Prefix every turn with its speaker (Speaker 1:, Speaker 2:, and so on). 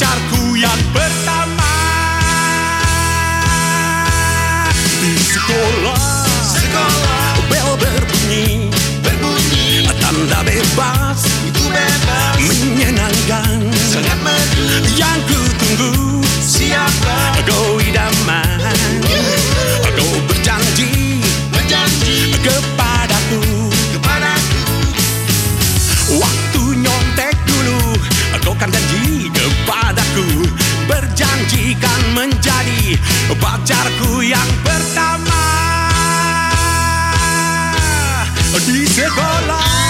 Speaker 1: pacarku yang pertama. Di sekolah sekolah. bel berbunyi berbunyi. tanda bebas.
Speaker 2: Itu bebas.
Speaker 1: Menyenangkan.
Speaker 2: Sangat merdu
Speaker 1: yang ku tunggu.
Speaker 2: Siapa?
Speaker 1: Kau idaman. Kau berjanji.
Speaker 2: Berjanji.
Speaker 1: Kepadaku.
Speaker 2: Kepadaku.
Speaker 1: Waktu nyontek dulu. Kau kan janji kepadaku Berjanji kan menjadi Pacarku yang pertama. Di sekolah